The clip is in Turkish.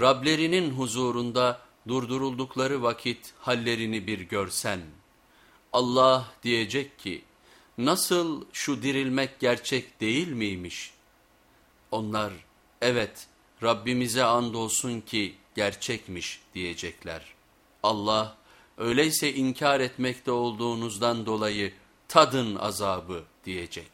Rablerinin huzurunda durduruldukları vakit hallerini bir görsen. Allah diyecek ki nasıl şu dirilmek gerçek değil miymiş? Onlar evet Rabbimize andolsun ki gerçekmiş diyecekler. Allah öyleyse inkar etmekte olduğunuzdan dolayı tadın azabı diyecek.